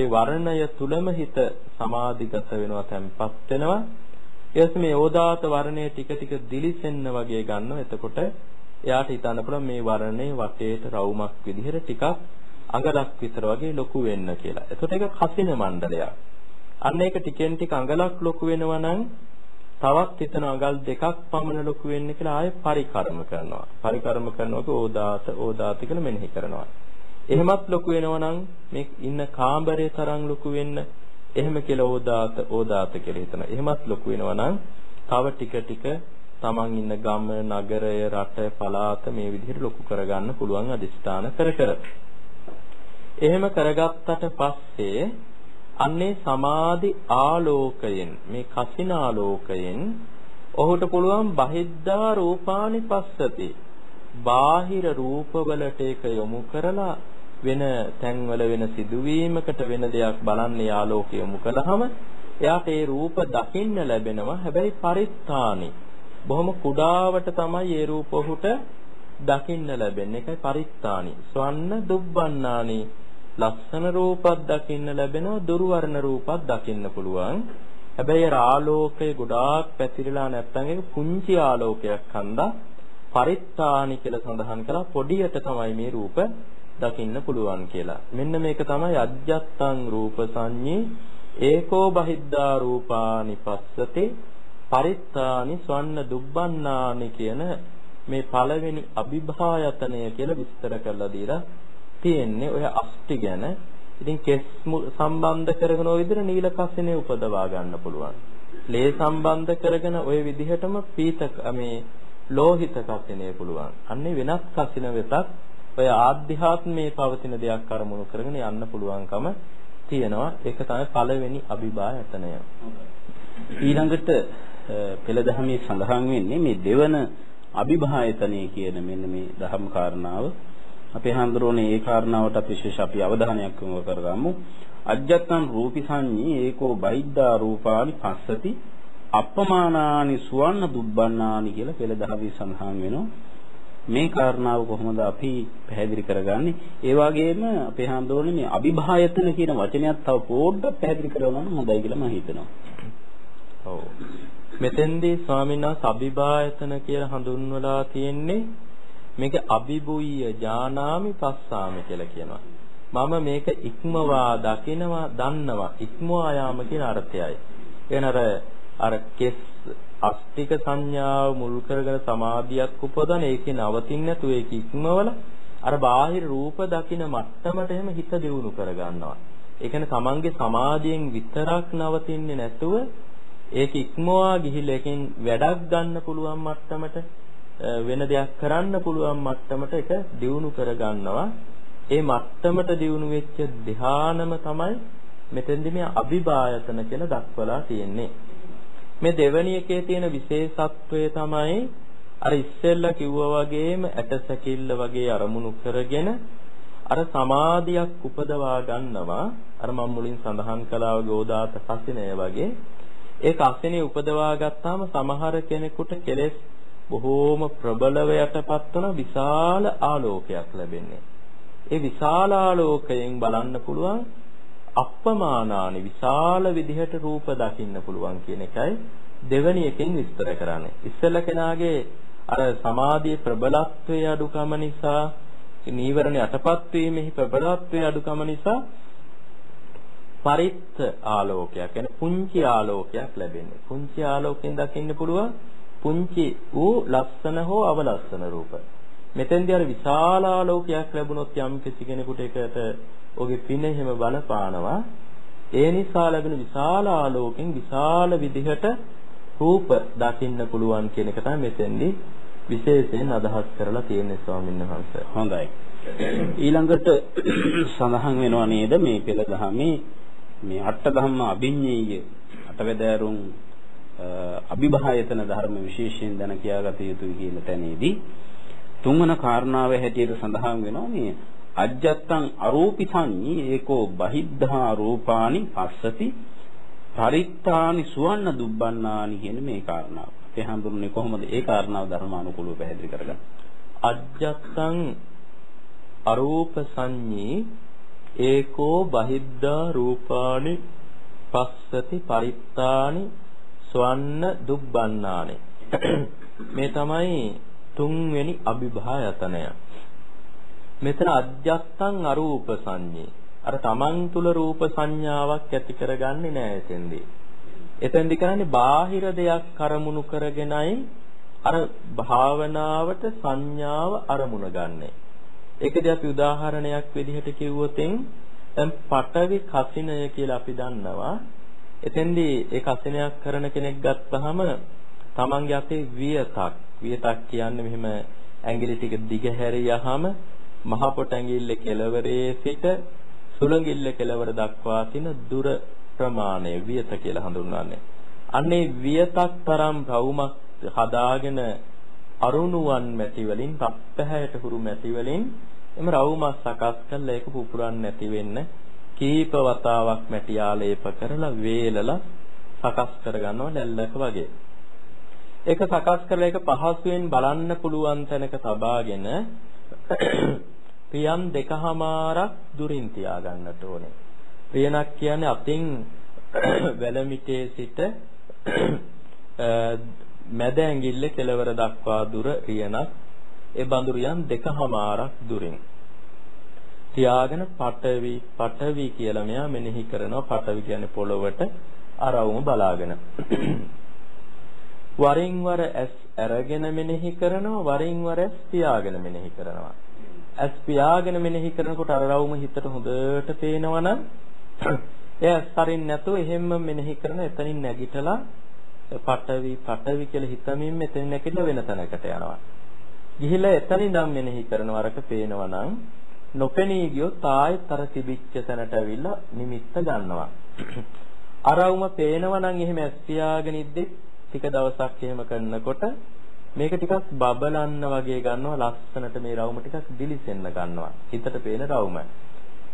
ඒ වර්ණය තුලම හිත සමාධිගත වෙනවා තැම්පත් වෙනවා ඊට මේ ඕදාත වර්ණය ටික ටික දිලිසෙන්න වගේ ගන්නවා එතකොට එයාට හිතන්න පුළුවන් මේ වර්ණේ වටේට රවුමක් විදිහට ටිකක් අඟලක් විතර වගේ ලොකු වෙන්න කියලා. එතකොට ඒක කසින මණ්ඩලයක්. අන්න ඒක ටිකෙන් ටික අඟලක් ලොකු වෙනවා නම් තවත් හිතන අඟල් දෙකක් පමණ ලොකු වෙන්න කියලා ආයෙ පරිකර්ම කරනවා. පරිකර්ම කරනකොට ඕදාත ඕදාත කියලා මෙනෙහි කරනවා. එහෙමත් ලොකු වෙනවා නම් මේ ඉන්න කාමරේ තරම් ලොකු වෙන්න එහෙම කියලා ඕදාත ඕදාත කියලා හිතනවා. එහෙමත් ලොකු වෙනවා නම් තව ටික ටික තමන් ඉන්න ගම, නගරය, රට, පළාත මේ විදිහට ලොකු කරගන්න පුළුවන් අදිස්ථාන කර කර. එහෙම කරගත්තට පස්සේ අන්නේ සමාධි ආලෝකයෙන් මේ කසින ආලෝකයෙන් ඔහුට පුළුවන් බහිද්දා රූපානි පස්සති. බාහිර රූපවලට ඒක යොමු කරලා වෙන තැන්වල වෙන සිදුවීමකට වෙන දෙයක් බලන්නේ ආලෝකය යොමු කළාම එයාට ඒ රූප දකින්න ලැබෙනවා. හැබැයි පරිත්තානි බොහොම කුඩාවට තමයි ඒ රූප ඔහුට දකින්න ලැබෙන්නේ. ඒකයි පරිත්තානි ස්වන්න දුබ්බන්නානි. ලස්සන රූපක් දකින්න ලැබෙනවා දුර්වර්ණ රූපක් දකින්න පුළුවන්. හැබැයි ආලෝකය ගොඩාක් පැතිරලා නැත්නම් ඒක පුංචි ආලෝකයක් හන්දා පරිත්තානි කියලා සඳහන් කළා. පොඩියට තමයි මේ රූප දකින්න පුළුවන් කියලා. මෙන්න මේක තමයි අජ්ජත්තං රූප සංඤේ ඒකෝ බහිද්දා රූපානි පස්සතේ පරිත්තානි ස්වන්න දුබ්බන්නානි කියන මේ පළවෙනි අභිභායතනය කියලා විස්තර කරලා දීලා තියෙන්නේ ඔය අෂ්ටි ගැන. ඉතින් කෙස් සම්බන්ධ කරගෙන ওই විදිහට නීල කසිනේ උපදවා ගන්න පුළුවන්. ලේ සම්බන්ධ කරගෙන ওই විදිහටම පීත මේ ලෝහිත කසිනේ පුළුවන්. අන්නේ වෙනස් කසින වෙතත් ඔය ආධ්‍යාත්මයේ පවතින දෙයක් අරමුණු කරගෙන යන්න පුළුවන්කම තියෙනවා. ඒක තමයි පළවෙනි අභිභායතනය. ඊළඟට පෙළ දහමේ සඳහන් වෙන්නේ මේ දෙවන අභිභායතනය කියන මෙන්න මේ දහම් කාරණාව අපේ හඳුරෝනේ ඒ කාරණාවට අපි විශේෂ අපි අවධානයක් යොමු කරගමු. අජ්ජත්තං රූපි සංඤී ඒකෝ බයිද්දා රූපානි පස්සති අපමානානි සුවන්න දුබ්බන්නානි කියලා පෙළ දහමේ සඳහන් වෙනවා. මේ කාරණාව කොහොමද අපි පැහැදිලි කරගන්නේ? ඒ වගේම අපේ හාමුදුරනේ මේ අභිභායතන කියන වචනයත් තව පොඩ්ඩක් පැහැදිලි කරනවා නම් හොඳයි කියලා මම හිතනවා. ඔව්. මෙතෙන්දී ස්වාමීන් වහන්සේ අභිභායතන කියලා හඳුන්වලා තියෙන්නේ මේක අභිභුය්‍ය ඥානාමි පස්සාමි කියලා කියනවා. මම මේක ඉක්මවා දකිනවා දන්නවා ඉක්මවා යාම කියන අර්ථයයි. එන අර අර කෙස් අස්තික සංඥාව මුල් කරගෙන සමාධියක් උපදන ඒකේ නවතින්න නැතුව ඒක ඉක්මවල අර බාහිර රූප දකින මට්ටමට එහෙම හිත දියුණු කරගන්නවා. ඒ කියන්නේ තමන්ගේ සමාධියෙන් විතරක් නවතින්නේ නැතුව ඒක ඉක්මවා ගිහිල්ලා එකෙන් වැඩක් ගන්න පුළුවන් මට්ටමට වෙන දෙයක් කරන්න පුළුවන් මට්ටමට ඒක දියුණු කරගන්නවා. ඒ මට්ටමට දියුණු වෙච්ච ධානම තමයි මෙතෙන්දි මේ අභිභායතන කියලා දක්වලා තියෙන්නේ. මේ දෙවැනි එකේ තියෙන විශේෂත්වය තමයි අර ඉස්සෙල්ලා කිව්වා වගේම ඇටසැකිල්ල වගේ අරමුණු කරගෙන අර සමාධියක් උපදවා ගන්නවා අර මම මුලින් සඳහන් කළා වගේ ඕදාත කසිනය වගේ ඒ කසිනේ උපදවා ගත්තාම සමහර කෙනෙකුට කෙලෙස් බොහෝම ප්‍රබලව යටපත් වන විශාල ආලෝකයක් ලැබෙන්නේ. ඒ විශාල ආලෝකයෙන් බලන්න පුළුවන් අප්‍රමාණානි විශාල විදිහට රූප දකින්න පුළුවන් කියන එකයි දෙවැනි එකෙන් විස්තර කරන්නේ. ඉස්සෙල්ලා කෙනාගේ අර සමාධියේ ප්‍රබලත්වයේ අඩුකම නිසා නීවරණ යටපත් වීමෙහි ප්‍රබලත්වයේ අඩුකම නිසා පරිත්ත ආලෝකයක් يعني පුංචි ආලෝකයක් ලැබෙන්නේ. පුංචි ආලෝකයෙන් දකින්න පුළුවන් පුංචි වූ ලස්සන හෝ අවලස්සන රූප. මෙතෙන්දී අර විශාල ආලෝකයක් ලැබුණොත් යම් කිසි කෙනෙකුට ඒකට ඔහුගේ පින එහෙම බලපානවා. ඒ නිසා ලැබෙන විශාල ආලෝකෙන් විශාල විදිහට රූප දකින්න පුළුවන් කියන එක තමයි මෙතෙන්දී විශේෂයෙන් අදහස් කරලා තියෙන්නේ ස්වාමීන් වහන්සේ. හොඳයි. ඊළඟට සඳහන් වෙනවා නේද මේ පෙළ දහමේ මේ අට ධම්ම අභිඤ්ඤේය අටවැදෑරුම් අභිභායතන ධර්ම විශේෂයෙන් දැන කියාගත යුතුයි කියන තැනේදී තුන්වන කාරණාව හැටියට සඳහන් වෙනවා මේ අජ්ජත්තං අරූපි සංඤී ඒකෝ බහිද්ධා රූපානි පස්සති පරිත්තානි සුවන්න දුබ්බන්නානි කියන මේ කාරණාව. අපේ හඳුන්නේ කොහොමද ඒ කාරණාව ධර්මානුකූලව පැහැදිලි කරගන්නේ? අජ්ජත්තං අරූප සංඤී ඒකෝ බහිද්දා රූපානි පස්සති පරිත්තානි ස්වන්න දුබ්බන්නානි මේ තමයි තුන්වෙනි අභිභායතනය මෙතන අජ්ජත්තං අරූප සංඤේ අර තමන් තුල රූප සංඥාවක් ඇති කරගන්නේ නැහැ එතෙන්දී එතෙන්දි කරන්නේ බාහිර දෙයක් කරමුණු කරගෙනයි අර භාවනාවට සංඥාව අරමුණ ගන්නෙ. ඒකදී අපි උදාහරණයක් විදිහට කිව්වොතින් දැන් පඨවි කසිනය කියලා අපි දන්නවා. එතෙන්දී ඒ කසිනයක් කරන කෙනෙක් ගත්තාම තමන්ගේ අපේ වියතක් වියතක් කියන්නේ මෙහෙම ඇඟිලි ටික දිග හැරියාම මහ පොට ඇඟිල්ල කෙළවරේ සිට සුළඟිල්ල කෙළවර දක්වා තියෙන දුර ප්‍රමාණය වියත කියලා හඳුන්වන්නේ. අන්නේ වියතක් තරම් රවුමක් හදාගෙන අරුණුවන් මැටි වලින් පප්පහැයට හුරු මැටි වලින් එම රවුමක් සකස් කරලා ඒක පුපුරන්නේ නැති වෙන්න කීප වතාවක් මැටි ආලේප කරලා වේලලා සකස් කරගන්නවා දැල්ලක වගේ. ඒක සකස් කරලා ඒක පහසුවෙන් බලන්න පුළුවන් තැනක තබාගෙන පියන් දෙකහමාරක් දුරින් තියාගන්නට ඕනේ. පියනක් කියන්නේ අතින් වැලමිටේ සිට මැද ඇඟිල්ල කෙළවර දක්වා දුර රියනක් ඒ බඳු රියන් දෙකහමාරක් දුරින්. තියාගෙන පටවි පටවි කියලා මෙයා මෙනෙහි කරනවා. පටවි කියන්නේ පොළොවට අරවුම බලාගෙන. වරින් වර ඇස් අරගෙන මෙනෙහි කරනවා වරින් වර ඇස් පියාගෙන මෙනෙහි කරනවා ඇස් පියාගෙන මෙනෙහි කරනකොට අරවුම හිතට හොඳට පේනවනම් එයා සරින් නැතුව එහෙම්ම මෙනෙහි කරන එතනින් නැගිටලා පටවි පටවි කියලා හිතමින් මෙතන නැගිටලා වෙන තැනකට යනවා. ගිහිල්ලා එතනින් නම් මෙනෙහි කරන වරක පේනවා නම් නොපෙනී ගියොත් ආයෙත් අර තිබිච්ච තැනට ඇවිල්ලා නිමිත්ත ගන්නවා. අරවුම පේනවා නම් එහෙම ඇස් පියාගෙන ඉද්දි ටික දවසක් එහෙම කරනකොට මේක ටිකක් බබලන්න වගේ ගන්නවා ලස්සනට මේ රවුම ටිකක් දිලිසෙන්න ගන්නවා හිතට පේන රවුම.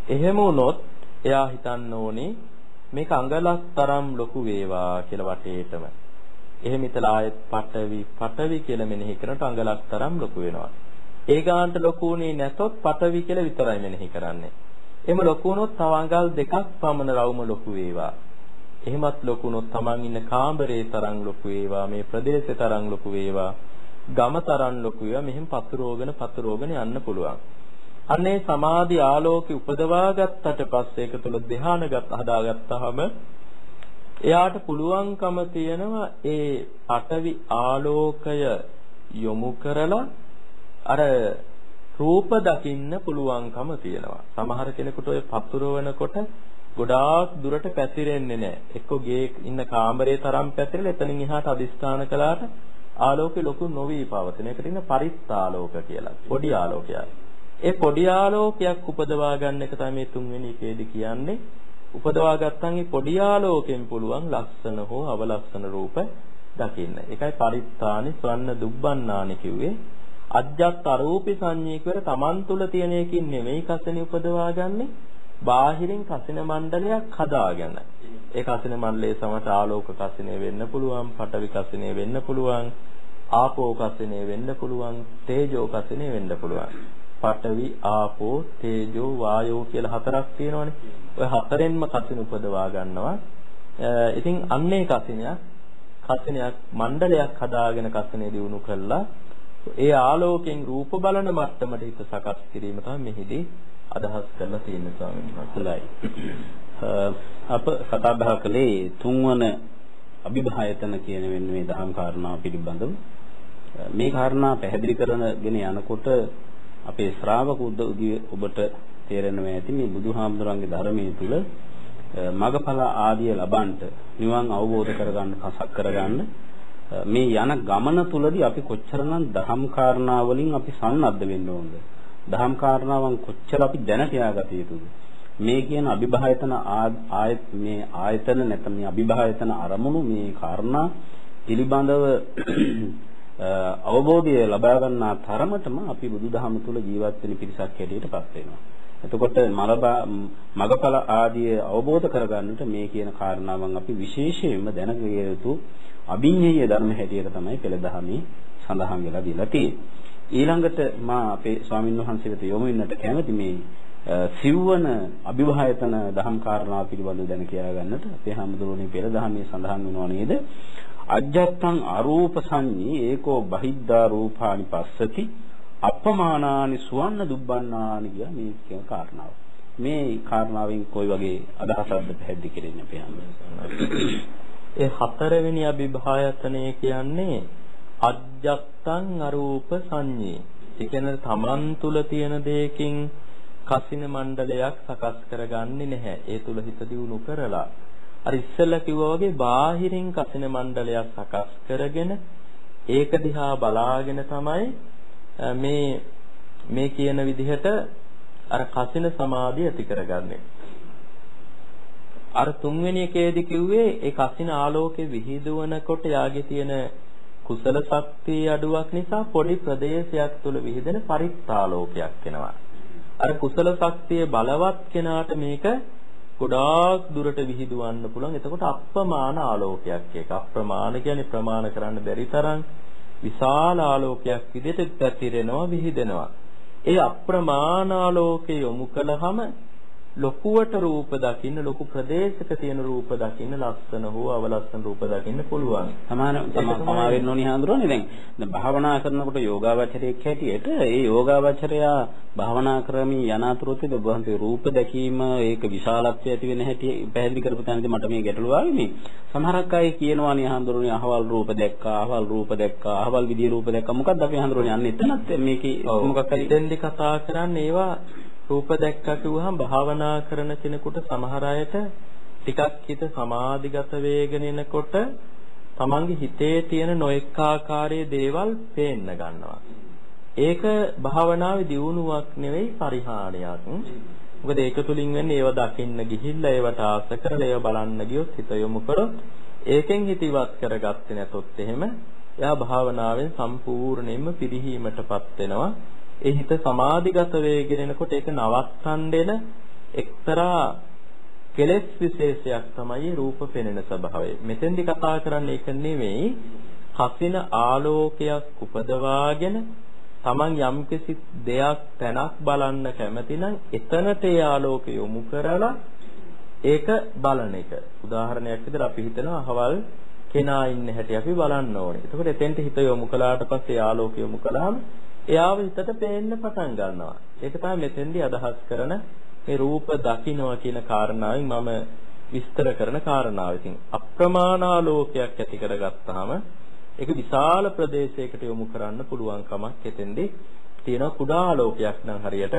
එහෙම වුණොත් එයා හිතන්න ඕනේ මේක අඟලක් තරම් ලොකු වේවා කියලා වටේටම. එහෙම හිතලා ආයෙත් පටවි පටවි කියලා මෙනෙහි කරනට අඟලක් තරම් ලොකු වෙනවා. ඒ ගානට ලොකු උනේ නැතොත් පටවි කියලා විතරයි මෙනෙහි කරන්නේ. එහෙම ලොකු වුණොත් තව අඟල් දෙකක් පමණ රවුම ලොකු වේවා. එහෙමත් ලොකු වුණොත් Taman ඉන්න කාමරේ තරම් ලොකු වේවා මේ ප්‍රදේශේ තරම් ලොකු වේවා ගම තරම් ලොකු වේවා මෙහෙම පතුරෝගෙන පතුරෝගෙන යන්න පුළුවන්. අනේ සමාධි ආලෝකي උපදවා ගත්තට පස්සේ ඒක තුළ ධානයගත හදාගත්තාම එයාට පුළුවන්කම තියෙනවා ඒ අටවි ආලෝකය යොමු කරලා අර රූප දකින්න පුළුවන්කම තියෙනවා. සමහර කෙනෙකුට ඔය පතුරවනකොට ගොඩාක් දුරට පැතිරෙන්නේ නැහැ. එක්ක ගේ ඉන්න කාමරේ තරම් පැතිරෙලා එතනින් එහාට අදිස්ථාන කළාට ආලෝකේ ලොකු නොවි පවතින. ඒකට ඉන්න පරිත්තාලෝක කියලා. පොඩි ආලෝකයක්. ඒ පොඩි ආලෝකයක් උපදවා ගන්න එක තමයි මේ තුන්වෙනි එකේදී කියන්නේ. උපදවා ගත්තන් ඒ පොඩි ආලෝකයෙන් පුළුවන් ලස්සන හෝ අවලස්සන රූප දකින්න. ඒකයි පරිත්තානි ස්වන්න දුබ්බන්නානි කිව්වේ. අජ්ජත් අරූපී සංඤේ කර තමන් තුල තියෙන එකකින් නෙමෙයි කසනේ උපදවා ගන්නෙ. බාහිරින් කසින මණ්ඩලයක් හදාගෙන. ඒ කසින මණ්ඩලයේ සමට ආලෝක කසිනේ වෙන්න පුළුවන්, පඨවි කසිනේ වෙන්න පුළුවන්, ආපෝ කසිනේ වෙන්න පුළුවන්, තේජෝ කසිනේ වෙන්න පුළුවන්. පඨවි ආපෝ තේජෝ වායෝ කියලා හතරක් තියෙනවනේ. ඔය හතරෙන්ම කසින උපදවා ගන්නවා. ඉතින් අන්නේ කසිනයක් කසිනයක් මණ්ඩලයක් හදාගෙන කසිනේ දිනු කළා. ඒ ආලෝකයෙන් රූප බලන මට්ටමට හිත සකස් කිරීම තමයි මෙහිදී අදහස් කරලා තියෙන ස්වාමීන් වහන්සේලායි. අප කතා බහ කළේ තුන්වන අභිභායතන කියන වෙන මේ දහම් කාරණාව පිළිබඳව මේ කාරණා පැහැදිලි කරගෙන යනකොට අපේ ශ්‍රාවක උද්දෝගිය ඔබට තේරෙනවා ඇති මේ බුදුහාමුදුරන්ගේ ධර්මයේ තුල මගඵල ආදිය ලබන්නට නිවන් අවබෝධ කරගන්න කසක් කරගන්න මේ යන ගමන තුලදී අපි කොච්චරනම් දහම් කාරණා වලින් අපි සන්නද්ධ වෙන්න ඕනද දහම් කාරණාවන් කොච්චර අපි දැන තියාගත යුතුද මේ කියන අභිභායතන ආයත මේ ආයතන නැත්නම් මේ අභිභායතන අරමුණු මේ කාරණා පිළිබඳව අවබෝධය ලබා ගන්නා තරමටම අපි බුදුදහම තුල ජීවත් වෙන පිරිසක් හැටියට පත් වෙනවා. එතකොට මගඵල ආදී අවබෝධ කරගන්නට මේ කියන කාරණාවන් අපි විශේෂයෙන්ම දැනගිය යුතු අභිඤ්ඤේය ධර්ම හැටියට තමයි පෙළ දහමේ සඳහන් වෙලා දීලා තියෙන්නේ. ඊළඟට මා අපේ ස්වාමින් වහන්සේට යොමු වෙන්නට කැමති මේ සිව්වන අභිභායතන දහම් කාරණා පිළිබඳව දැන කියා ගන්නට අපේ හැමදෙරෝනේ පෙර දහමේ සඳහන් වෙනවා නේද? අජ්ජත්තං අරූප සංඤී ඒකෝ බහිද්ධා රූපානි පස්සති අපමානානි සුවන්න දුබ්බන්නානි කිය මේ කියන කාරණාව. මේ කාරණාවෙන් කොයි වගේ අදහසක්ද පැහැදිලි කරන්නේ අපේ හැමදෙරෝනේ? ඒ හතරවෙනි අභිභායතනය කියන්නේ අජ්ජත්තං අරූප සංඤී. ඒ කියන්නේ තමන් තුල තියෙන දෙයකින් කසින මණ්ඩලයක් සකස් කරගන්නේ නැහැ. ඒ තුල හිත දියුණු කරලා. අර ඉස්සෙල්ලා කිව්වා වගේ බාහිරින් කසින මණ්ඩලයක් සකස් කරගෙන ඒක දිහා බලාගෙන තමයි මේ මේ කියන විදිහට අර කසින සමාධිය ඇති කරගන්නේ. අර තුන්වෙනි එකේදී කිව්වේ ඒ කසින ආලෝකේ විහිදුවනකොට යාගේ තියෙන කුසල ශක්තිය අඩුවක් නිසා පොඩි ප්‍රදේශයක් තුල විහිදෙන පරිත්තාලෝකයක් වෙනවා. අර කුසල ශක්තිය බලවත් කෙනාට මේක ගොඩාක් දුරට විහිදුවන්න පුළුවන්. එතකොට අප්‍රමාණ ආලෝකයක් ඒක. අප්‍රමාණ කියන්නේ ප්‍රමාණ කරන්න බැරි තරම් විශාල ආලෝකයක් විදිහට පැතිරෙනවා විහිදෙනවා. ඒ අප්‍රමාණ ආලෝකය යොමු කළාම ලොකුවට රූප දකින්න ලොකු ප්‍රදේශක තියෙන රූප දකින්න ලස්සන හෝ අවලස්සන රූප දකින්න පුළුවන්. සමාන සමා වෙන්න ඕනි හඳුරන්නේ. දැන් දැන් භාවනා කරනකොට යෝගාවචරයක් හැටියට ඒ යෝගාවචරයා භාවනා කරමින් යන අතරතුරදී ඔබ වහන්සේ රූප දැකීම ඒක විශාලත්වය ඇති වෙන හැටි පැහැදිලි කරපු තැනදී මට මේ ගැටලුව ආවේ මේ සමහරක් අය කියනවා නේ හඳුරන්නේ අහවල් රූප දැක්කා අහවල් රූප දැක්කා අහවල් විදිහේ රූප දැක්කා. මොකක්ද අපි හඳුරන්නේ? යන්නේ එතනත් මේකේ මොකක්ද එතෙන්දි කතා කරන්නේ ඒවා රූප දැක්කා කිව්වහම භාවනා කරන කෙනෙකුට සමහර අයට ටිකක් හිත සමාධිගත වේගෙන එනකොට තමන්ගේ හිතේ තියෙන නොඑක ආකාරයේ දේවල් පේන්න ගන්නවා. ඒක භාවනාවේ දියුණුවක් නෙවෙයි පරිහානියක්. මොකද ඒක තුලින් වෙන්නේ ඒව දකින්න ගිහිල්ලා ඒවට ආස කරලා ඒව බලන්න ගියොත් හිත යොමු කරොත් ඒකෙන් හිත ඉවත් කරගත්තේ නැතොත් එහෙම එයා භාවනාවෙන් සම්පූර්ණයෙන්ම පිරිහීමටපත් වෙනවා. ඒ හිත සමාධිගත වෙගෙන එනකොට ඒක නවත්තන්න එක්තරා කෙලෙස් විශේෂයක් තමයි රූප පෙනෙන ස්වභාවය. මෙතෙන්දි කතා කරන්නේ ඒක නෙවෙයි. හසින ආලෝකයක් උපදවාගෙන Taman යම්කිසි දෙයක් තැනක් බලන්න කැමති නම් එතනට ඒ ආලෝකය යොමු කරලා ඒක බලන එක. උදාහරණයක් විදිහට අපි හිතනවා අහවල් කෙනා ඉන්න හැටි අපි බලන්න ඕනේ. එතකොට එතෙන්ට හිත යොමු කළාට පස්සේ ආලෝකය යොමු කළාම එයාව හිතට පේන්න පටන් ගන්නවා. ඒක තමයි මෙතෙන්දී අදහස් කරන මේ රූප දකින්නවා කියන කාරණාවෙන් මම විස්තර කරන කාරණාව. ඉතින් අප්‍රමාණාලෝකයක් ඇති කරගත්තාම ඒක විශාල ප්‍රදේශයකට යොමු කරන්න පුළුවන් කමක් එතෙන්දී තියෙන කුඩා ආලෝකයක් නම් හරියට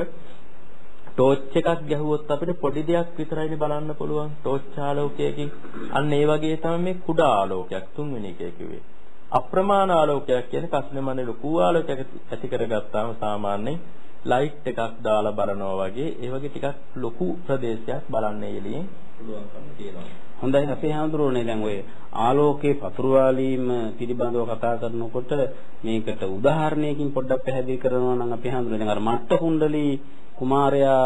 ටෝච් එකක් ගැහුවොත් අපිට පොඩි දෙයක් විතරයිනේ බලන්න පුළුවන් ටෝච් ආලෝකයකින්. අන්න ඒ වගේ තමයි මේ කුඩා ආලෝකයක් තුන්වෙනි එකේ කිව්වේ. අප්‍රමාණ ආලෝකයක් කියන්නේ කස්නමනේ ලොකු ආලෝකයක් ඇති කරගත්තාම සාමාන්‍යයෙන් ලයිට් එකක් දාලා බලනවා වගේ. ඒ වගේ ටිකක් ලොකු ප්‍රදේශයක් බලන්නේ එළියෙන් පුළුවන්කම තියෙනවා. හොඳයි අපේ හැඳුරුවනේ දැන් ඔය ආලෝකයේ පතුරවාලීම පිළිබඳව කතා කරනකොට මේකට උදාහරණයකින් පොඩ්ඩක් පැහැදිලි කරනවා නම් අපේ හැඳුරුවනේ දැන් අර මට්ට කුණ්ඩලී කුමාරයා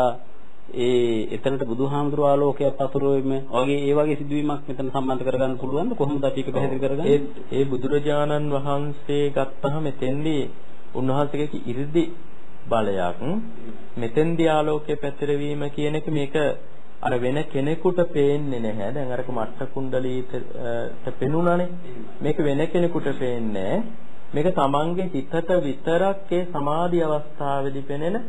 ඒ එතනට බුදුහාමුදුරුවෝ ආලෝකයක් පතුරවෙම වගේ ඒ වගේ සිදුවීමක් මෙතන සම්බන්ධ කරගන්න පුළුවන්ද කොහොමද අපි ඒක පැහැදිලි කරගන්නේ ඒ ඒ බුදුරජාණන් වහන්සේ ගත්තහම එතෙන්දී උන්වහන්සේගේ 이르දි බලයක් මෙතෙන්දී ආලෝකයේ පැතිරවීම කියන එක මේක අර වෙන කෙනෙකුට පේන්නේ නැහැ. දැන් අරක මට්ට කුණ්ඩලීට පෙනුණානේ. මේක වෙන කෙනෙකුට පේන්නේ මේක තමන්ගේ හිතට විතරක් ඒ සමාධි අවස්ථාවේදී පෙනෙන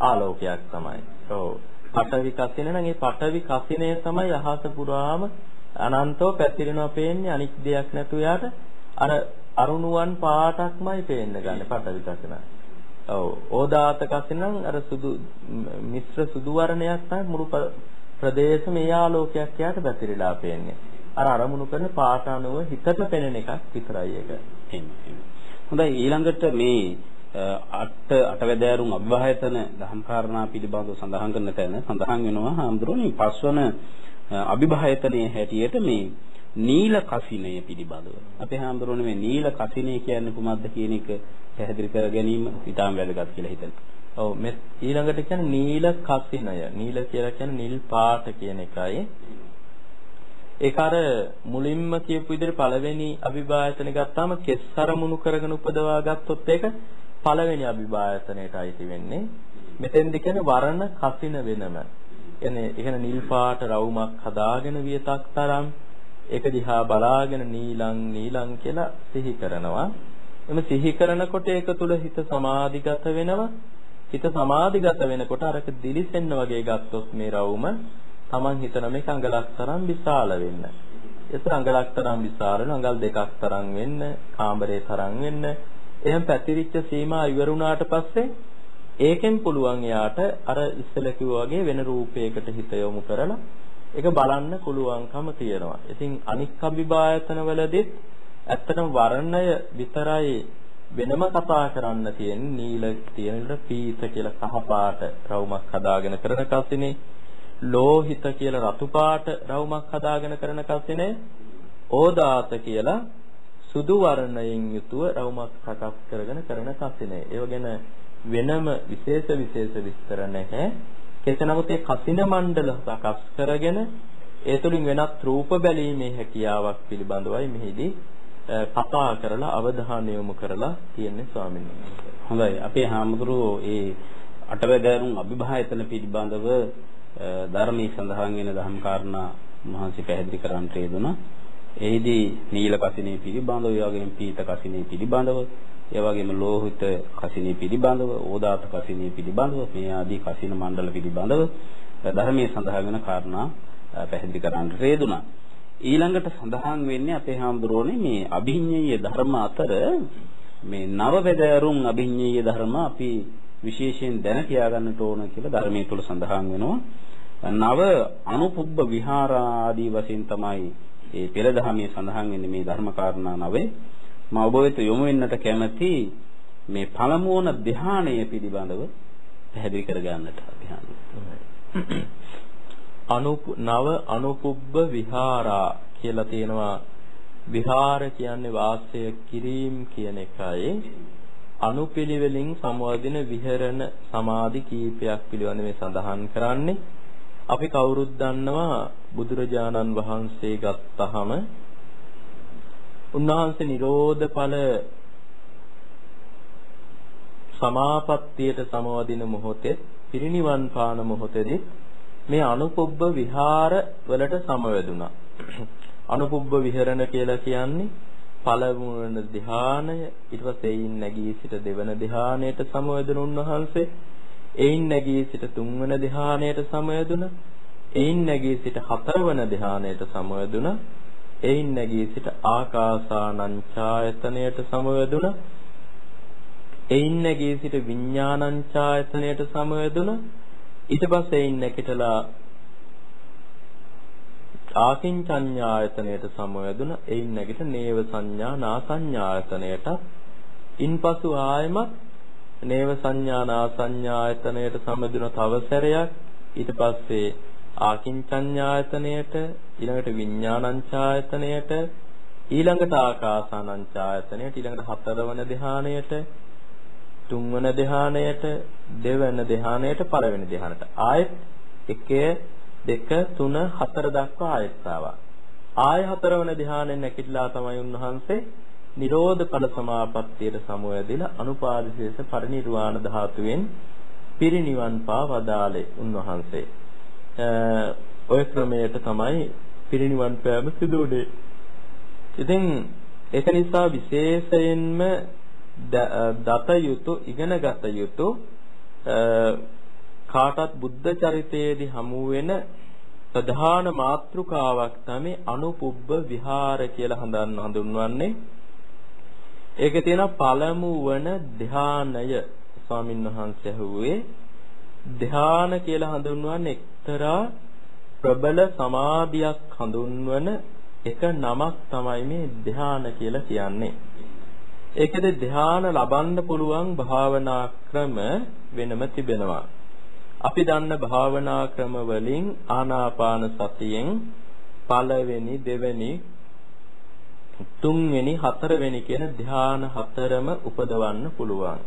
ආලෝකයක් තමයි. ඔව්. පඨවි කසින නම් ඒ පඨවි කසිනේ තමයි අහස පුරාම අනන්තව පැතිරෙනවා පේන්නේ අනික් දෙයක් නැතු යාට අර අරුණුවන් පාටක්මයි පේන්න ගන්න පඨවි කසින. ඔව් ඕදාත කසින අර සුදු මිශ්‍ර සුදු වර්ණයක් තමයි මුළු ප්‍රදේශ මේ ආලෝකයක් යාට පැතිරිලා පේන්නේ. අර අරමුණු කරන පාට අනුව හිතට පෙනෙන එකක් විතරයි ඒක. හොඳයි ඊළඟට මේ අට අටවැදෑරුම් අභ්‍යහයතන දහම් කාරණා පිළිබඳව සඳහන් කරන තැන සඳහන් වෙනවා හාමුදුරුවනේ පස්වන අභිභායතනයේ හැටියට මේ නීල කසිනය පිළිබඳව. අපේ හාමුදුරුවනේ මේ නීල කසිනය කියන්නේ කුමක්ද කියන එක පැහැදිලි කර ගැනීම ඉතාම වැදගත් කියලා හිතනවා. ඔව් මේ ඊළඟට කියන්නේ නීල කසිනය. නීල කියලා කියන්නේ නිල් පාට කියන එකයි. ඒක අර මුලින්ම කියපු විදිහට පළවෙනි අභිභායතන ගත්තාම කෙස් අරමුණු කරගෙන උපදවා ගත්තොත් ඒක පළවෙනි අභිභායතනයට අයිති වෙන්නේ. මෙතෙන්ද කියන්නේ වර්ණ කසින වෙනම. කියන්නේ ඉගෙන නිල් පාට රවුමක් හදාගෙන වියතක් තරම් ඒක දිහා බලාගෙන නීලං නීලං කියලා සිහි කරනවා. එම සිහි කරනකොට ඒක තුල හිත සමාධිගත වෙනවා. හිත සමාධිගත වෙනකොට අරක දිලිසෙන්න වගේ ගත්තොත් මේ රවුම Taman හිතන මේක අඟලක් තරම් විශාල වෙන්න. ඒක අඟලක් තරම් විශාල වෙන අඟල් දෙකක් තරම් වෙන්න, කාමරේ තරම් වෙන්න. එහෙන් පැතිරිච්ච සීමා ඉවර වුණාට පස්සේ ඒකෙන් පුළුවන් යාට අර ඉස්සෙල්ල කිව්වා වගේ වෙන රූපයකට හිත යොමු කරලා ඒක බලන්න පුළුවන්කම තියෙනවා. ඉතින් අනික් අභිභායතන වලදීත් ඇත්තටම වර්ණය විතරයි වෙනම කතා කරන්න තියෙන්නේ. නීල තියෙන පීත කියලා කහ පාට රවුමක් හදාගෙන කරන කසිනේ ලෝහිත කියලා රතු පාට රවුමක් හදාගෙන කරන කසිනේ ඕදාත කියලා සුදු වර්ණයෙන් යුතුව රවුමක් සකස් කරගෙන කරන කසිනේ. ඒව ගැන වෙනම විශේෂ විශේෂ විස්තර නැහැ. කෙසේ නමුත් ඒ කසින මණ්ඩල සකස් කරගෙන ඒ තුලින් වෙනත් රූප බැලීමේ හැකියාවක් පිළිබඳවයි මෙහිදී කතා කරලා අවධානය යොමු කරලා තියෙන්නේ ස්වාමීන් වහන්සේ. හොඳයි. අපේ හාමුදුරුවෝ ඒ අටවැදෑරුම් අභිභායතන පිළිබඳව ධර්මයේ සඳහන් වෙන ධම් කාරණා මහන්සි පැහැදිලි කරන්නට යෙදුණා. එහිදී නීල කසිනේ පිළිබඳව, ඒ වගේම පීත කසිනේ පිළිබඳව, ඒ වගේම ලෝහිත කසිනේ පිළිබඳව, ඕදාත කසිනේ පිළිබඳව, මේ ආදී කසින මණ්ඩල පිළිබඳව ධර්මයේ සඳහන් වෙන කාරණා පැහැදිලි කරන්නට යෙදුණා. ඊළඟට සඳහන් වෙන්නේ අපේ හාමුදුරුවනේ මේ අභිඤ්ඤේය ධර්ම අතර මේ නවබෙදරුම් අභිඤ්ඤේය ධර්ම අපි විශේෂයෙන් දැන කියාගන්නට ඕන කියලා ධර්මයේ තුල සඳහන් වෙනවා. නව අනුපුබ්බ විහාරාදී වශයෙන් තමයි ඒ පෙර දහමේ සඳහන් වෙන්නේ මේ ධර්ම කාරණා නවේ. මම ඔබ වෙත යොමු වෙන්නට කැමැති මේ පළමුවන ධානය පිළිබඳව පැහැදිලි කර ගන්නට අපි අනුප නව අනුපුබ්බ විහාරා කියලා තියෙනවා. විහාර කියන්නේ වාසය කිරීම කියන එකයි. අනුපිළිවෙලින් සමවදින විහෙරණ සමාධි කීපයක් පිළිබඳ මේ සඳහන් කරන්නේ. අපි කවුරුත් දන්නවා බුදුරජාණන් වහන්සේ ගත්තහම උන්වහන්සේ නිරෝධ ඵල සමාපත්තියට සමවදින මොහොතේ පිරිනිවන් පාන මොහොතේදී මේ අනුපුබ්බ විහාර වලට සමවැදුණා. අනුපුබ්බ විහරණ කියලා කියන්නේ පළමු වෙන ධානය ඊට පස්සේ එයින් නැගී සිට දෙවන ධානයට සමවැදුණු උන්වහන්සේ එයින් නැගී සිට තුන්වන ධානයට සමවැදුණා එයින් නැගී සිට හතරවන ධානයට සමවැදුණා එයින් නැගී සිට ආකාසානං ඡායතනයට සමවැදුණා එයින් නැගී සිට විඥානං ඡායතනයට සමවැදුණා ඊට පස්සේ එයින් නැගිටලා ආකින්චඤ්ඤායතනයට සමවැදුණා එයින් නැගිට නේව සංඥා නා සංඥායතනයට ඉන්පසු ආයමත් නේව සංඥා නා සංඥායතනයට සමදුන තව සැරයක්. ඊට පස්සේ ආකින්චඤ්ඤායතනයට ඊළඟට විඥානංචායතනයට ඊළඟට ආකාසානංචායතනයට ඊළඟට හතරවන ධානයට තුන්වන ධානයට දෙවන ධානයට පළවෙනි ධානයට ආයෙත් 1 2 3 4 දක්වා ආයෙත් ආවා. ආය හතරවන ධානයෙන් නැගිටලා තමයි උන්වහන්සේ නිරෝධ ඵල සමාපත්තියට සමවැදිලා අනුපාදිශේෂ පරිනිර්වාණ ධාතුවෙන් පිරිනිවන් පා වදාලේ උන්වහන්සේ ඔය ක්‍රමයට තමයි පිරිනිවන් පෑම සිදු වුනේ. ඉතින් ඒක නිසා විශේෂයෙන්ම දත යුතු ඉගෙනගත යුතු කාටත් බුද්ධ චරිතයේදී හමු වෙන ප්‍රධාන මාතෘකාවක් තමයි අනුපුබ්බ විහාර කියලා හඳුන්වන්නේ. ඒකේ තියෙන පළමු වන ධානය ස්වාමින්වහන්සේ ඇහුවේ ධාන කියලා හඳුන්වන්නේ එක්තරා ප්‍රබල සමාධියක් හඳුන්වන එක නමක් තමයි මේ ධාන කියලා කියන්නේ. ඒකද ධාන ලබන්න පුළුවන් භාවනා ක්‍රම වෙනම තිබෙනවා. අපි දන්න භාවනා ක්‍රම වලින් ආනාපාන සතියෙන් පළවෙනි දෙවෙනි තුන්වෙනි හතරවෙනි කියන ධාන හතරම උපදවන්න පුළුවන්.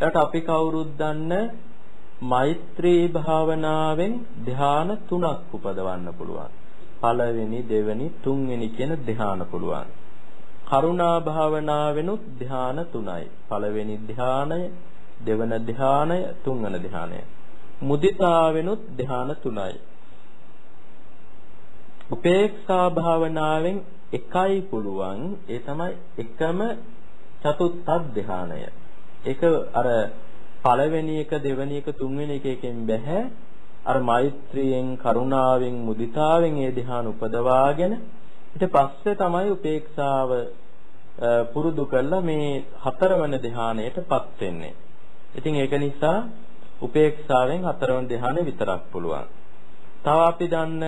ඊට අපි කවුරුත් දන්න මෛත්‍රී භාවනාවෙන් ධ්‍යාන තුනක් උපදවන්න පුළුවන්. පළවෙනි, දෙවෙනි, තුන්වෙනි කියන ධ්‍යාන පුළුවන්. කරුණා භාවනාවෙනුත් ධ්‍යාන තුනයි. පළවෙනි ධ්‍යානය, දෙවන ධානය, තුන්වන ධානය. මුදිතාවෙනුත් ධාන තුනයි. උපේක්ෂා භාවනාවෙන් එකයි පුළුවන් ඒ තමයි එකම චතුත්ථ ධානය. ඒක අර පළවෙනි එක දෙවෙනි එක තුන්වෙනි එක එකෙන් බැහැ අර මෛත්‍රියෙන් කරුණාවෙන් මුදිතාවෙන් ඒ ධ්‍යාන උපදවාගෙන ඊට පස්සේ තමයි උපේක්ෂාව පුරුදු කරලා මේ හතරවන ධ්‍යානයටපත් වෙන්නේ. ඉතින් ඒක නිසා උපේක්ෂාවෙන් හතරවන ධ්‍යානෙ විතරක් පුළුවන්. තව අපි දන්න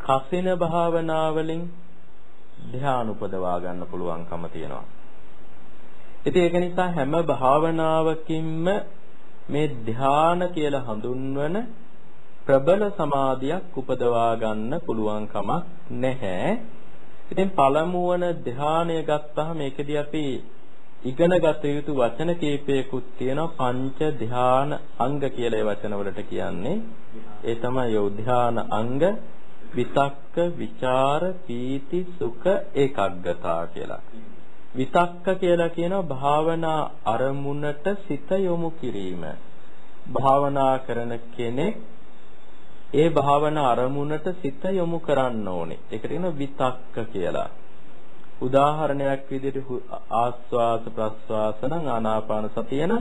කසින භාවනාවලින් ධ්‍යාන උපදවා ගන්න පුළුවන්කම තියෙනවා. ඉතින් ඒක නිසා හැම භාවනාවකින්ම මේ ධ්‍යාන කියලා හඳුන්වන ප්‍රබල සමාධියක් උපදවා ගන්න පුළුවන් කමක් නැහැ. ඉතින් පළමුවන ධ්‍යානය ගත්තාම මේකදී අපි ඉගෙන ගත යුතු වචන කීපයකුත් තියෙනවා පංච ධ්‍යාන අංග කියලා ඒ වචන වලට කියන්නේ. ඒ තමයි යෝ ධ්‍යාන අංග විතක්ක, ਵਿਚාර, පීති, සුඛ, ඒකග්ගතා කියලා. විතක්ක කියලා කියනවා භාවනා අරමුණට සිත යොමු කිරීම. භාවනා කරන කෙනෙක් ඒ භාවනා අරමුණට සිත යොමු කරන්න ඕනේ. ඒකට කියනවා විතක්ක කියලා. උදාහරණයක් විදිහට ආස්වාස ප්‍රස්වාස නම් ආනාපාන සතියන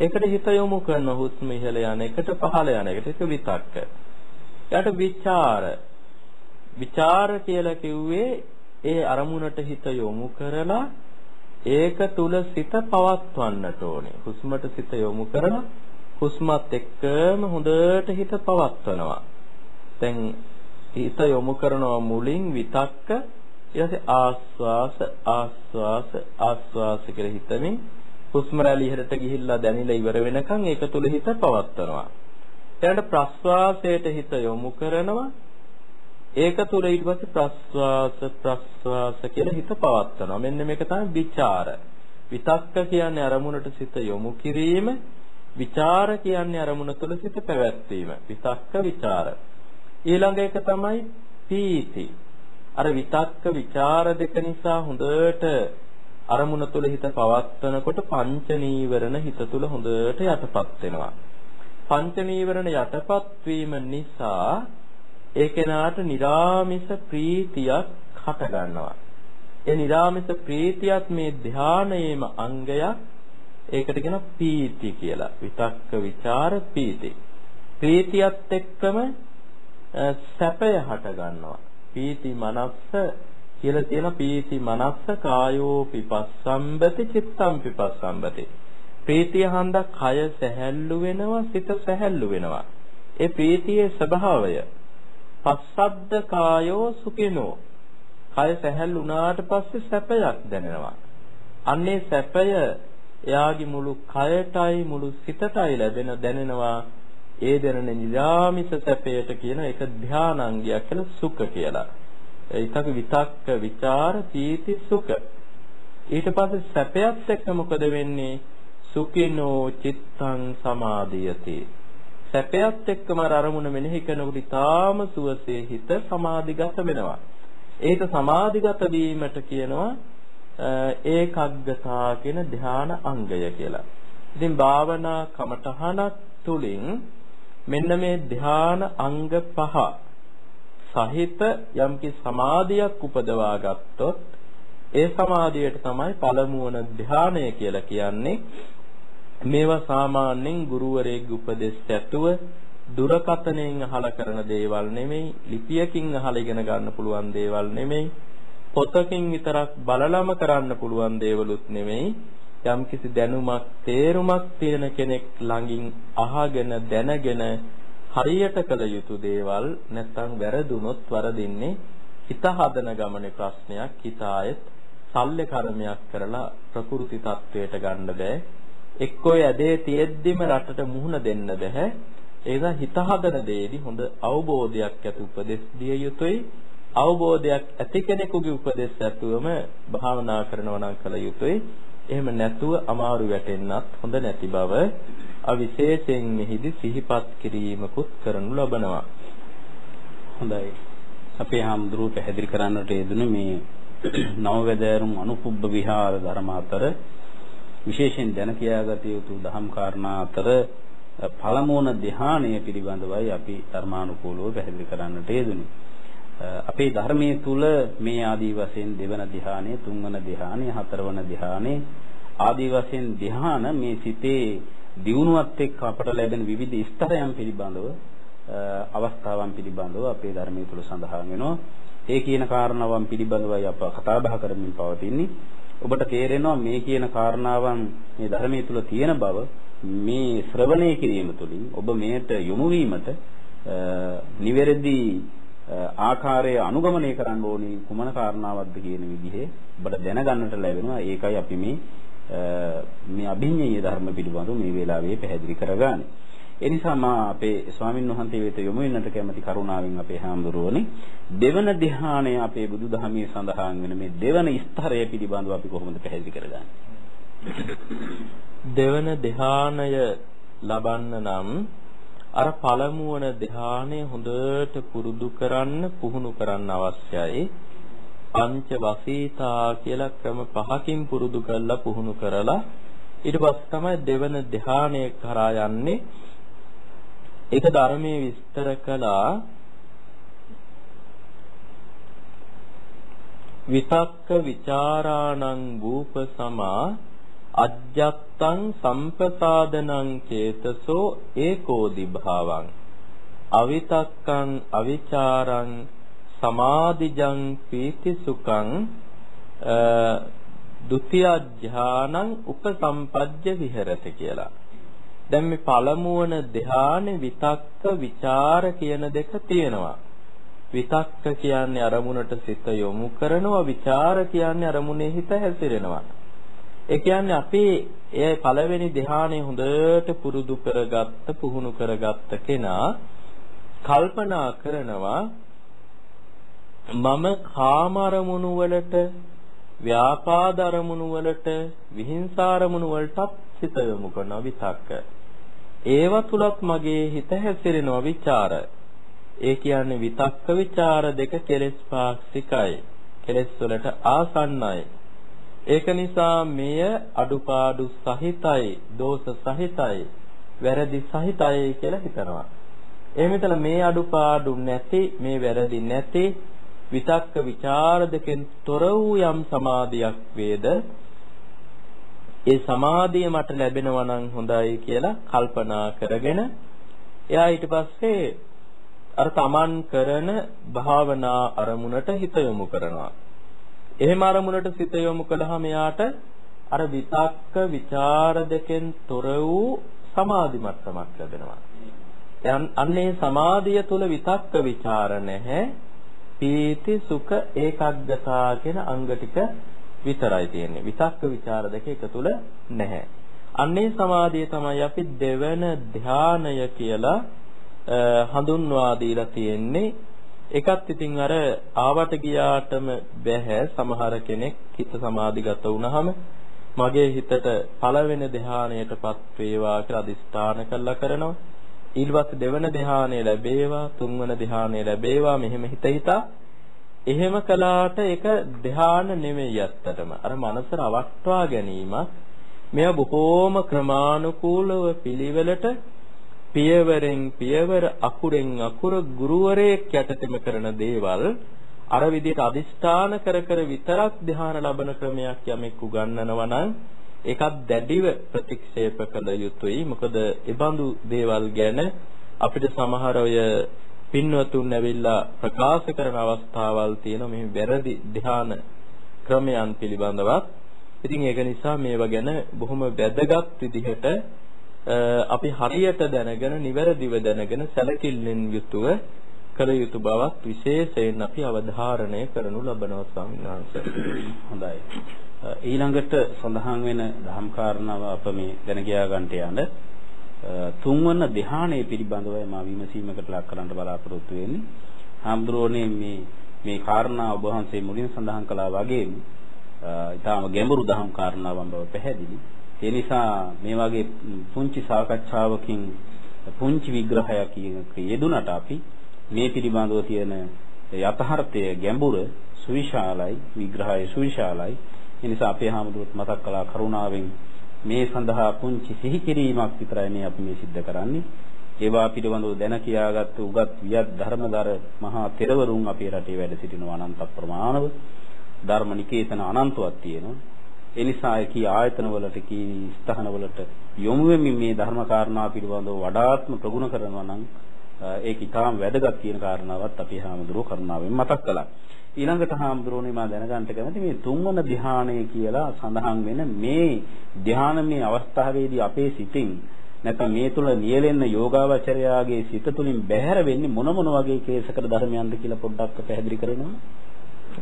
ඒකට හිත යොමු කරන හුස්ම ඉහළ යන එකට පහළ යන එකට ඒක විතක්ක. ඊට විචාර. විචාර කියලා කිව්වේ ඒ අරමුණට හිත යොමු කරලා ඒක තුල සිත පවත්වන්නට ඕනේ. හුස්මට සිත යොමු කරලා හුස්මත් එක්කම හොඳට හිත පවත්වනවා. දැන් හිත යොමු කරනවා මුලින් විතක්ක ඊට ආස්වාස ආස්වාස ආස්වාස කියලා හිතමින් හුස්ම රැලි ඉහළට ගිහිල්ලා දැනිලා ඉවර වෙනකන් ඒක තුල හිත පවත්වනවා. ඊළඟට ප්‍රස්වාසයට හිත යොමු කරනවා ඒක තුල ඊට පස්සේ ප්‍රස්වාස ප්‍රස්වාස කියලා හිත පවත්නවා. මෙන්න මේක තමයි ਵਿਚාර. විතක්ක කියන්නේ අරමුණට සිත යොමු කිරීම, ਵਿਚාර කියන්නේ අරමුණ තුල සිත පැවැත්වීම. විතක්ක ਵਿਚාර. ඊළඟ එක තමයි පීති. අර විතක්ක ਵਿਚාර දෙක නිසා හොඳට අරමුණ තුල හිත පවත්වනකොට පංච නීවරණ හිත තුල හොඳට යටපත් වෙනවා. පංච නීවරණ යටපත් වීම නිසා ඒ කෙනාට निराமிස ප්‍රීතියක් හට ගන්නවා. ඒ निराமிස ප්‍රීතියත් මේ ධානයේම අංගයක්. ඒකට කියන පීති කියලා. විතක්ක ਵਿਚාර පීති. ප්‍රීතියත් එක්කම සැපය හට ගන්නවා. පීති මනස්ස කියලා තියෙන පීති මනස්ස කායෝ පිපස්සම්බති චිත්තම් පිපස්සම්බති. ප්‍රීතිය හඳ කය සැහැල්ලු වෙනවා, සිත සැහැල්ලු වෙනවා. ඒ ප්‍රීතියේ ස්වභාවය පස්සද්ද කායෝ සුඛිනෝ. කය සැහැල්ලු වුණාට පස්සේ සැපයක් දැනෙනවා. අන්නේ සැපය එයාගේ මුළු කයටයි මුළු සිතටයි ලැබෙන දැනෙනවා. ඒ දැනෙන නිරාමිස සැපයට කියන එක ධානාංගයක් කියලා සුඛ කියලා. ඒකක විතක්ක, ਵਿਚාර, පීති, සුඛ. ඊට පස්සේ සැපයත් එක්ක මොකද වෙන්නේ? සුඛිනෝ චිත්තං සමාධියති. සැපයත් එක්කම අරමුණ මෙනෙහි කරනකොට ඊටාම සුවසේ හිත සමාධිගත වෙනවා. ඒක සමාධිගත වීමට කියනවා ඒකග්ගතා කියන ධාන අංගය කියලා. ඉතින් භාවනා කමඨහනක් තුලින් මෙන්න මේ ධාන අංග පහ සහිත යම්කි සමාධියක් උපදවා ගත්තොත් ඒ සමාධියට තමයි පළමුවන ධානය කියලා කියන්නේ මේවා සාමාන්‍යයෙන් ගුරුවරයෙක්ගේ උපදෙස් ඇතුව දුරකතනෙන් අහලා කරන දේවල් නෙමෙයි ලිපියකින් අහලා ඉගෙන ගන්න පුළුවන් දේවල් නෙමෙයි පොතකින් විතරක් බලලම කරන්න පුළුවන් දේවලුත් නෙමෙයි. යම්කිසි දැනුමක් තේරුමක් තියෙන කෙනෙක් ළඟින් අහගෙන දැනගෙන හරියට කළ යුතු දේවල් නැත්නම් වැරදුනොත් වරදින්නේ හිත හදන ගමනේ ප්‍රශ්නයක් හිත ආයෙත් සල්ලේ කර්මයක් කරලා ප්‍රകൃති තත්වයට ගන්න බෑ. එක්කෝ ඇදේ තියෙද්දිම රටට මුහුණ දෙන්න බෑ. ඒක හිත හදන දෙයේදී හොඳ අවබෝධයක් ඇති උපදෙස් දිය යුතුයි. අවබෝධයක් ඇති කෙනෙකුගේ උපදෙස් ඇතුවම භාවනා කරනවා නම් කල යුතුයි. එහෙම නැතුව අමාරු වැටෙන්නත් හොඳ නැති බව අවිශේෂයෙන් මෙහිදී සිහිපත් කිරීමකුත් කරනු ලබනවා. හොඳයි. අපේ හාමුදුරුවෝ පැහැදිලි කරන්නට යෙදුනේ මේ නවවැදෑරුම් අනුපුබ්බ විහාර ධර්ම අතර විශේෂයෙන් දැන කියාගත යුතු දහම් කාරණා අතර පළමුවන ධ්‍යානය පිළිබඳවයි අපි ධර්මානුකූලව පැහැදිලි කරන්නට යෙදුනේ. අපේ ධර්මයේ තුල මේ ආදී වශයෙන් දෙවන ධ්‍යානය, තුන්වන ධ්‍යානය, හතරවන ධ්‍යානය ආදී වශයෙන් ධ්‍යාන මේ සිතේ දියුණුවත් එක්ක අපට ලැබෙන විවිධ ස්තරයන් පිළිබඳව අවස්ථාවන් පිළිබඳව අපේ ධර්මයේ තුල සඳහන් වෙනවා. ඒ කියන කාරණාවන් පිළිබඳවයි අප කතා බහ කරමින් පවතින්නේ. ඔබට තේරෙනවා මේ කියන කාරණාවන් මේ ධර්මයේ තුල තියෙන බව මේ ශ්‍රවණය කිරීම තුළින් ඔබ මෙයට යොමු වීමට නිවැරදි ආකාරයේ අනුගමනය කරන්න ඕනි කුමන කාරණාවක්ද කියන විදිහේ ඔබට දැනගන්නට ලැබෙනවා ඒකයි අපි මේ මේ අභිඤ්ඤේය ධර්ම පිළිබඳව මේ වෙලාවේ පැහැදිලි කරගන්නේ. ඒ නිසා මා අපේ ස්වාමින් වහන්සේ වෙත යොමු වෙන්නට කැමති කරුණාවෙන් අපේ හාමුදුරුවනේ දෙවන ධ්‍යානය අපේ බුදුදහමේ සඳහන් වෙන මේ දෙවන ස්තරය පිළිබඳව අපි කොහොමද පැහැදිලි කරගන්නේ? දෙවන ධ්‍යානය ලබන්න නම් අර පළමුවන ධ්‍යානය හොඳට පුරුදු කරන්න පුහුණු කරන්න අවශ්‍යයි. පංච වසීතා කියලා ක්‍රම පහකින් පුරුදු කරලා පුහුණු කරලා ඊට පස්සේ තමයි දෙවන ධ්‍යානය කරා යන්නේ. ඒක ධර්මයේ විස්තර කළා. විතක්ක ਵਿਚාරාණං භූප සමා අජ්ජත්තං සම්පසාදනං චේතසෝ ඒකෝදි භාවං අවිතක්කං අවිචාරං සමාධිජං පීති සුඛං ဒုတိ ය ඥානං උපසම්පජ්ජ විහෙරති කියලා. දැන් මේ පළමුවන ධානය විතක්ක ਵਿਚාර කියන දෙක තියෙනවා. විතක්ක කියන්නේ අරමුණට සිත යොමු කරනවා විචාර කියන්නේ අරමුණේ හිත හැසිරෙනවා. ඒ කියන්නේ අපි ඒ පළවෙනි ධානය හොඳට පුරුදු කරගත්ත පුහුණු කරගත්ත කෙනා කල්පනා කරනවා මම කාම අරමුණු වලට ව්‍යාපාද අරමුණු වලට විහිංසා අරමුණු වලටත් සිත යොමු කරනවා විතක්ක. ඒව තුලත් මගේ හිත හැසිරෙනවා ਵਿਚාර. ඒ කියන්නේ විතක්ක ਵਿਚාර දෙක කෙලෙස් පාක්ෂිකයි. කෙලෙස් වලට ආසන්නයි. ඒක නිසා මෙය අඩුපාඩු සහිතයි, දෝෂ සහිතයි, වැරදි සහිතයි කියලා හිතනවා. එහෙම හිතලා මේ අඩුපාඩු නැති, මේ වැරදි නැති විතක්ක ਵਿਚාර දෙකෙන් තොර වූ යම් සමාධියක් වේද ඒ සමාධිය මට ලැබෙනවා නම් හොඳයි කියලා කල්පනා කරගෙන එයා ඊට පස්සේ අර තමන් කරන භාවනා අරමුණට හිත යොමු කරනවා. එහෙම අරමුණට සිත යොමු කළාම එයාට අර විතක්ක ਵਿਚාර දෙකෙන් තොර වූ සමාධි මට්ටමක් ලැබෙනවා. දැන් අන්නේ සමාධිය තුල විතක්ක ਵਿਚාර නැහැ. පීති සුඛ ඒකග්ගතා කියන අංග ටික විතරයි තියෙන්නේ. විතක්ක ਵਿਚාර දෙක එක තුල නැහැ. අන්නේ සමාධිය තමයි අපි දෙවන ධානය කියලා හඳුන්වා දීලා තියෙන්නේ. ඒකත් ඉතින් අර ආවට ගියාටම බැහැ සමහර කෙනෙක් හිත සමාධිගත වුණාම මගේ හිතට පළවෙනි ධානයටපත් වේවා කියලා අදිස්ථාන කළා කරනවා. ඊට පස්සේ දෙවන ධානය ලැබේවා තුන්වන ධානය ලැබේවා මෙහෙම හිත හිතා එහෙම කළාට ඒක ධාන නෙමෙයි ඇත්තටම අර මනස රවට්ටවා ගැනීමක් මෙය බොහෝම ක්‍රමානුකූලව පිළිවෙලට පියවරෙන් පියවර අකුරෙන් අකුර ගුරුවරයෙක් යටතේම කරන දේවල් අර විදිහට අදිෂ්ඨාන කර කර විතරක් ධ්‍යාන ලබන ක්‍රමයක් යමෙක් උගන්වනවා නම් ඒකත් දැඩිව ප්‍රතික්ෂේප කළ යුතුයි. මොකද ඒබඳු දේවල් ගැන අපිට සමහර අය පින්වතුන් ඇවිල්ලා ප්‍රකාශ කරන අවස්ථාවල් තියෙනවා මේ වැරදි ධ්‍යාන ක්‍රමයන් පිළිබඳවත්. ඉතින් ඒක නිසා මේවා ගැන බොහොම වැදගත් විදිහට අපි හරියට දැනගෙන නිවැරදිව දැනගෙන සැලකිල්ලෙන් යුතුව කළ යුතු බවක් විශේෂයෙන් අපි අවධාරණය කරනු ලබනවා ස්වාමීන් වහන්සේ. හොඳයි. ඊළඟට සඳහන් වෙන ධම් කාරණාව අප මේ දැන ගියා ගන්නට යන තුන්වන ධ්‍යානයේ පිළිබඳව මා විමසීමකට ලක් කරන්න බලාපොරොත්තු වෙන්නේ. හාමුදුරුවනේ මේ මේ කාරණා ඔබ වහන්සේ මුලින් සඳහන් කළා වගේම ඊටාම ගැඹුරු ධම් කාරණාවන් බව පැහැදිලි. ඒ නිසා මේ වගේ පුංචි සාකච්ඡාවකින් පුංචි විග්‍රහයක් යෙදුනට අපි මේ පිළිබඳව තියෙන යථාර්ථය ගැඹුර සුවිශාලයි විග්‍රහය සුවිශාලයි ඒ නිසා අපේ හාමුදුරුවෝ මතක් කළා කරුණාවෙන් මේ සඳහා පුංචි සිහි කිරීමක් විතරයි මේ අපි මේ සිද්ධ කරන්නේ. ඒවා පිළිබඳව දැන කියාගත් උගත් වියත් ධර්මදර මහා තෙරවරුන් අපේ රටේ වැඩ සිටිනවා අනන්ත ප්‍රමාණව. ධර්ම නිකේතන අනන්තවත් තියෙනවා. ඒ නිසා කී ආයතන වලට කී ස්ථාන වලට යොමු වෙමින් මේ ධර්ම කාරණා පිළිබඳව වඩාත්ම ප්‍රගුණ කරනවා නම් ඒක ඊටාම් වැදගත් කියන කාරණාවත් අපි හාමුදුරුවෝ කරුණාවෙන් මතක් කළා. ඊළඟට හාමුදුරුවනේ මා දැනගන්න කැමති මේ තුන්වන ධ්‍යානය කියලා සඳහන් වෙන මේ ධ්‍යානමය අවස්ථාවේදී අපේ සිතින් නැත්නම් මේ තුල නියැලෙන්න යෝගාවචරයාගේ සිත තුලින් බැහැර වෙන්නේ මොන මොන වගේ කේසකර ධර්මයන්ද කියලා පොඩ්ඩක් පැහැදිලි කරනවා.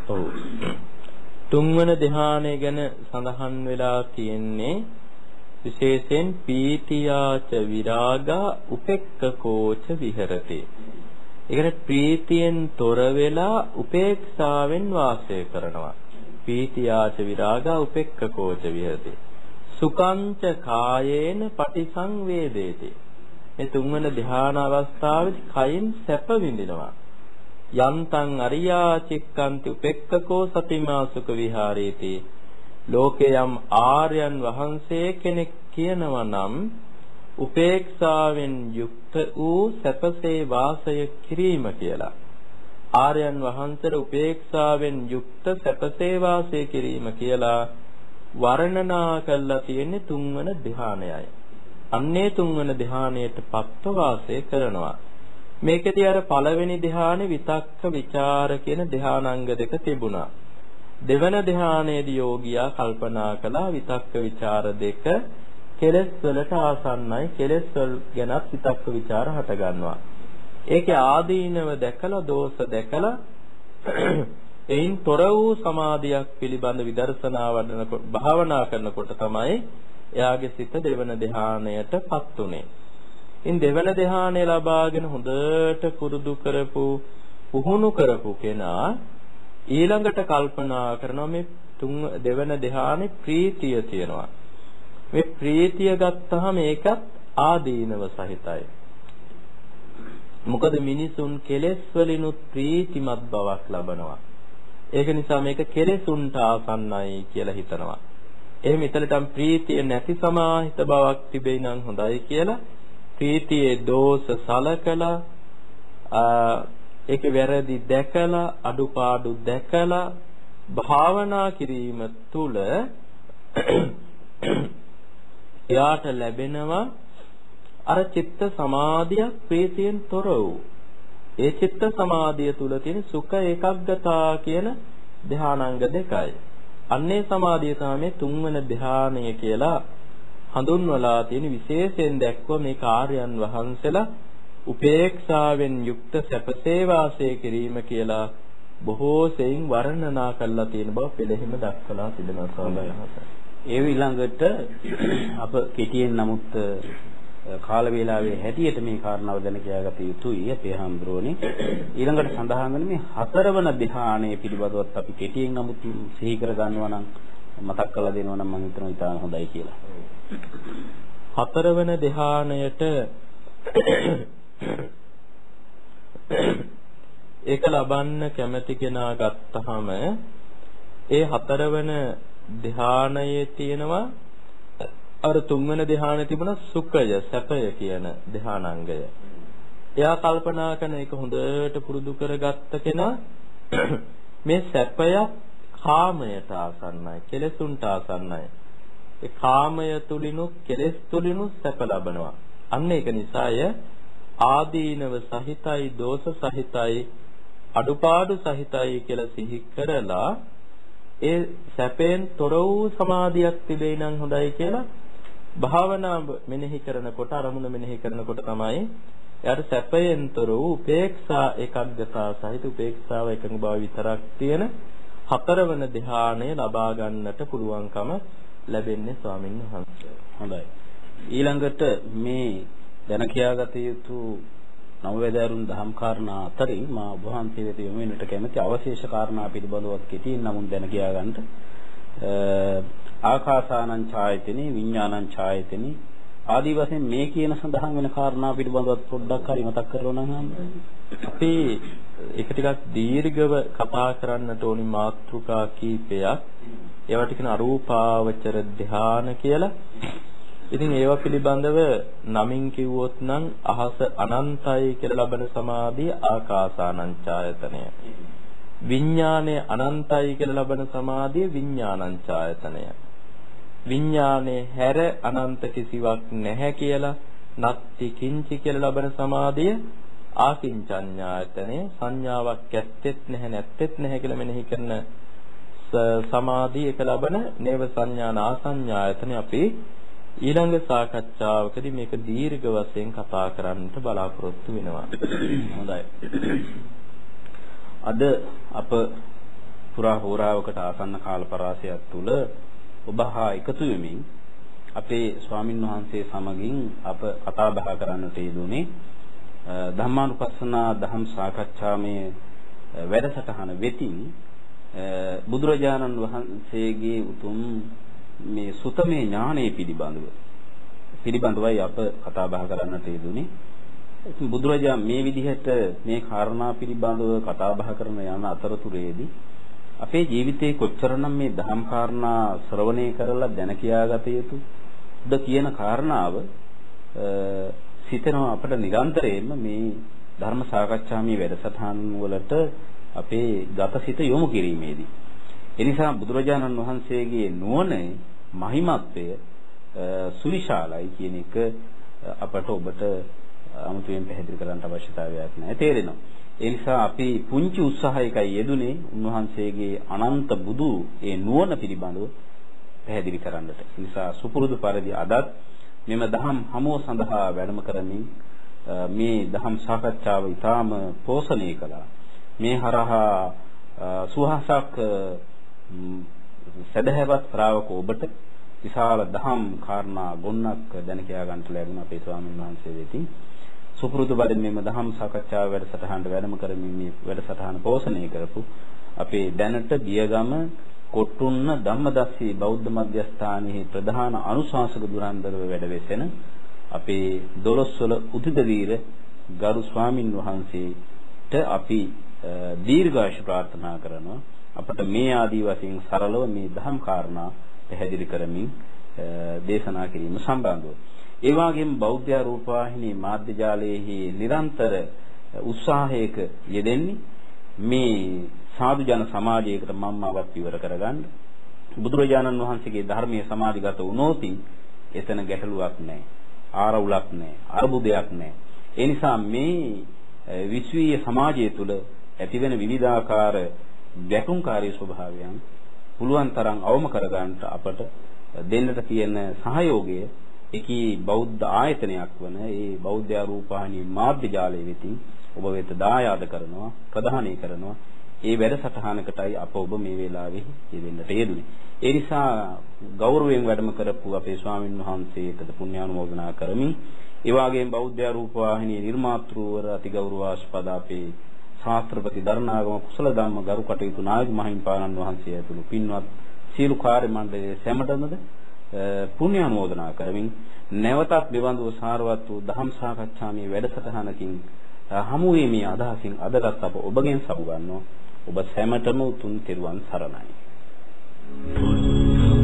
ඔව්. තුන්වන ධ්‍යානය ගැන සඳහන් වෙලා තියෙන්නේ විශේෂයෙන් පීතියාච විරාගා උපෙක්කකෝච විහෙරති. ඒ කියන්නේ ප්‍රීතියෙන් තොර වෙලා උපේක්ෂාවෙන් වාසය කරනවා. පීතියාච විරාගා උපෙක්කකෝච විහෙරති. සුකංච කායේන පටිසංවේදේති. මේ තුන්වන ධ්‍යාන අවස්ථාවේදී කයින් සැප විඳිනවා. යන්තං අරියා චික්කන්ති උපෙක්කකෝ සතිමාසුක විහාරේති ලෝකේ යම් ආර්යයන් වහන්සේ කෙනෙක් කියනවා නම් උපේක්ෂාවෙන් යුක්ත වූ සැපසේ වාසය කිරීම කියලා. ආර්යයන් වහන්සේට උපේක්ෂාවෙන් යුක්ත සැපසේ වාසය කිරීම කියලා වර්ණනා කරලා තියෙන්නේ තුන්වන ධ්‍යානයයි. අන්නේ තුන්වන ධ්‍යානයට පත්ව වාසය කරනවා. මේකදී අර පළවෙනි ධ්‍යානෙ විතක්ක ਵਿਚාර කියන ධ්‍යානාංග දෙක තිබුණා. දෙවන ධානයේදී යෝගියා කල්පනා කළා විතක්ක ਵਿਚාර දෙක කෙලස් වලට ආසන්නයි කෙලස් වල ගැනත් විතක්ක ਵਿਚාර හට ගන්නවා. ඒකේ ආදීනව දැකලා දෝෂ දැකලා එයින් තොර වූ සමාධියක් පිළිබඳ විදර්ශනා වඩන භාවනා කරනකොට තමයි එයාගේ සිත දෙවන ධානයටපත් උනේ. ඉන් දෙවන ධානය ලබාගෙන හොඳට පුරුදු කරපු පුහුණු කරපු කෙනා ඊළඟට කල්පනා කරනවා මේ තුන් දෙවන ධ්‍යානෙ ප්‍රීතිය තියෙනවා. මේ ප්‍රීතිය ගත්තාම ඒකත් ආදීනව සහිතයි. මොකද මිනිසුන් කෙලෙස් වලිනුත් ප්‍රීතිමත් බවක් ලබනවා. ඒක නිසා මේක කෙලෙසුන්ට ආසන්නයි කියලා හිතනවා. එහෙම ඉතලටම ප්‍රීතිය නැති සමාහිත බවක් තිබෙයි නම් හොඳයි කියලා ප්‍රීතියේ දෝෂ සලකලා ඒකේ වැරදි දැකලා අඩුපාඩු දැකලා භාවනා කිරීම තුළ එයාට ලැබෙනවා අර චිත්ත සමාධියක් ප්‍රීතියෙන් තොර වූ ඒ චිත්ත සමාධිය තුල තියෙන සුඛ ඒකග්ගතා කියන ධානාංග දෙකයි. අන්නේ සමාධිය තමයි තුන්වන ධානය කියලා හඳුන්වලා තියෙන විශේෂයෙන් දැක්ව මේ කාර්යයන් වහන්සලා උපේක්ෂාවෙන් යුක්ත සැපසේ වාසය කිරීම කියලා බොහෝ සෙයින් වර්ණනා කරලා තියෙන බව පෙළෙහිම දක්වලා තිබෙනවා ස්වාමීන් ඒ ඊළඟට අප කෙටියෙන් නමුත් කාල වේලාවේ හැටියට මේ කාරණාව දැන කියාගත යුතුයි අපේ හාමුදුරුවනේ. ඊළඟට සඳහන් වෙන මේ හතරවන ධ්‍යානය පිළිබඳවත් අපි කෙටියෙන් නමුත් සිහි කර ගන්නවා නම් මතක් කරලා දෙනවා නම් මම හිතනවා ඉතාම හොඳයි කියලා. හතරවන ධ්‍යානයට ඒක ලබන්න කැමති කෙනා ගත්තාම ඒ හතරවන ධානයේ තියෙනවා අර තුන්වන ධානයේ තිබුණ සුඛය සැපය කියන ධානාංගය. එයා කල්පනා කරන එක හොඳට පුරුදු කරගත්ත කෙනා මේ සැපය කාමයට ආසන්නයි කෙලෙසුන්ට ආසන්නයි. ඒ කාමය තුලිනු කෙලෙස් තුලිනු සැප ලබනවා. අන්න ඒක නිසාය ආදීනව සහිතයි දෝෂ සහිතයි අඩුපාඩු සහිතයි කියලා සිහි කරලා ඒ සැපයෙන් තොර වූ සමාධියක් තිබේ නම් හොඳයි කියලා භාවනා මෙනෙහි කරනකොට අරමුණ මෙනෙහි කරනකොට තමයි එයාට සැපයෙන් තොර වූ උපේක්ෂා එකග්ගතා සහිත උපේක්ෂාව එකඟ බව විතරක් තියෙන හතරවන ධ්‍යානය ලබා ගන්නට පුළුවන්කම ලැබෙන්නේ ස්වාමින් වහන්සේ. හොඳයි. ඊළඟට මේ දැන කියාගත යුතු නවවැදෑරුම් දහම් කාරණා අතරින් මා ඔබ වහන්සේ වෙත යොමු වෙන්නට කැමැති අවශේෂ කාරණා පිළිබඳව කෙටියෙන් නමුත් දැන කියා ගන්නට ආකාසානං ඡායතනේ විඥානං ඡායතනේ ආදි වශයෙන් මේ කියන සඳහන් වෙන කාරණා පිළිබඳව පොඩ්ඩක් හරි මතක් කරලා නම් අපි ඒක ටිකක් දීර්ඝව කතා කරන්නට ඕනි මාතෘකා කීපයක් ඒවට කියන අරූපාවචර ධාන කියලා. ඉතින් ඒවා පිළිබඳව නමින් කිව්වොත් නම් අහස අනන්තයි කියලා ලබන සමාධිය ආකාසානංචායතනය. විඥානයේ අනන්තයි කියලා ලබන සමාධිය විඥානංචායතනය. විඥානයේ හැර අනන්ත කිසිවක් නැහැ කියලා නත්ති කිංචි කියලා ලබන සමාධිය ආකින්චඤ්ඤායතනය සංඥාවක් ඇත්තෙත් නැහැ නැත්තෙත් නැහැ කියලා මෙනෙහි කරන සමාධිය එක ලබන නේව සංඥාන ආසඤ්ඤායතන අපි ඊළඟ සාකච්ඡාවකදී මේක දීර්ඝ වශයෙන් කතා කරන්නට බලාපොරොත්තු වෙනවා. හොඳයි. අද අප පුරා හෝරාවකට ආසන්න කාල පරාසයක් තුල ඔබ හා එකතු වෙමින් අපේ ස්වාමින් වහන්සේ සමගින් අප කතා බහ කරන්නට යෙදුනේ ධම්මානුපස්සනා දහම් සාකච්ඡාමය වැඩසටහන වෙතින් බුදුරජාණන් වහන්සේගේ උතුම් මේ සුතමේ ඥානය පිළිබඳව පිළිබඳවයි අප කතා බහ කරන්නට යෙදුනේ. බුදුරජාණන් මේ විදිහට මේ කාරණා පිළිබඳව කතා බහ කරන යන අතරතුරේදී අපේ ජීවිතේ කොච්චරනම් මේ දහම් කාරණා ශ්‍රවණය කරලා දැන කියාගත යුතුද කියන කාරණාව සිතනවා අපිට නිරන්තරයෙන්ම මේ ධර්ම සාකච්ඡාමය වැඩසටහන් වලට අපේ ගතසිත යොමු කිරීමේදී එනිසා බුදුරජාණන් වහන්සේගේ නුවණ මහිමත්වය සුවිශාලයි කියන එක අපට ඔබට අමුතුවෙන් පැහැදිලි කරන්න අවශ්‍යතාවයක් නැහැ තේරෙනවා ඒ නිසා අපි පුංචි උත්සාහයකයි යෙදුනේ උන්වහන්සේගේ අනන්ත බුදු ඒ නුවණ පිළිබඳව පැහැදිලි කරන්නට. ඒ නිසා සුපුරුදු පරිදි අදත් මෙම දහම් හමුව සඳහා වැඩම කරමින් මේ දහම් සාකච්ඡාව ඊටාම පෝෂණය කළා. මේ හරහා සුවහසක් සදහැවත් ශ්‍රාවක ඔබට විශාල දහම් කාරණා ගොන්නක් දැන කියා ගන්නට ලැබුණ අපේ ස්වාමීන් වහන්සේ වෙතින් සුපුරුදු බඩින් මෙම දහම් සාකච්ඡාව වැඩසටහනට වැඩම කරමින් මේ වැඩසටහන පෝෂණය කරපු අපේ දැනට බියගම කොට්ටුන්න ධම්මදස්සී බෞද්ධ මධ්‍යස්ථානයේ ප්‍රධාන අනුශාසක දුරන්දරව වැඩවෙසෙන අපේ දොළොස්වල උතුදවීර ගරු ස්වාමින් වහන්සේට අපි දීර්ඝායුෂ ප්‍රාර්ථනා කරනවා. අපට මේ ආදී වශයෙන් සරලව මේ ධම් කාරණා පැහැදිලි කරමින් දේශනා කිරීම සම්බන්ධව. ඒ වගේම බෞද්ධ රූපවාහිනී මාධ්‍ය ජාලයේහි නිරන්තර උත්සාහයක යෙදෙන්නේ මේ සාදු ජන සමාජයකට මම්මාවත් ඉවර කරගන්න බුදුරජාණන් වහන්සේගේ ධර්මයේ සමාධිගත වුණොත් එතන ගැටලුවක් නැහැ ආරවුලක් නැහැ අරුබුදයක් නැහැ ඒ නිසා මේ විශ්වීය සමාජය තුළ ඇතිවෙන විවිධාකාර ගැටුම්කාරී ස්වභාවයන් පුළුවන් තරම් අවම කරගන්නට අපට දෙන්නට තියෙන සහයෝගය එකී බෞද්ධ ආයතනයක් වන ඒ බෞද්ධ රූපాని මාධ්‍ය ජාලය වෙතින් ඔබ වෙත දායාද කරනවා ප්‍රදානය කරනවා ඒ වැඩසටහනකටයි අප ඔබ මේ වෙලාවේ යෙදෙන්නට යෙදුනේ. ඒ නිසා ගෞරවයෙන් වැඩම කරපු අපේ ස්වාමින් වහන්සේට පුණ්‍යානුමෝදනා කරමින් ඒ වගේම බෞද්ධ රූපවාහිනී නිර්මාතෘවර අතිගෞරවාස්පද අපේ ශාස්ත්‍රපති දරණාගම කුසල ධම්ම ගරු කටයුතු නායක මහින්පාණන් වහන්සේ ඇතුළු පින්වත් සියලු කාර්ය මණ්ඩලයේ සැමටමද පුණ්‍යානුමෝදනා කරමින් නැවතත් මෙවඳු සාරවත් වූ ධම් සාකච්ඡාමේ වැඩසටහනකින් හමු වීමේ අදහසින් අදටත් අප ඔබගෙන් සමු ගන්නවා ඔබ සැමටම උතුම් තෙරුවන් සරණයි. Thank you.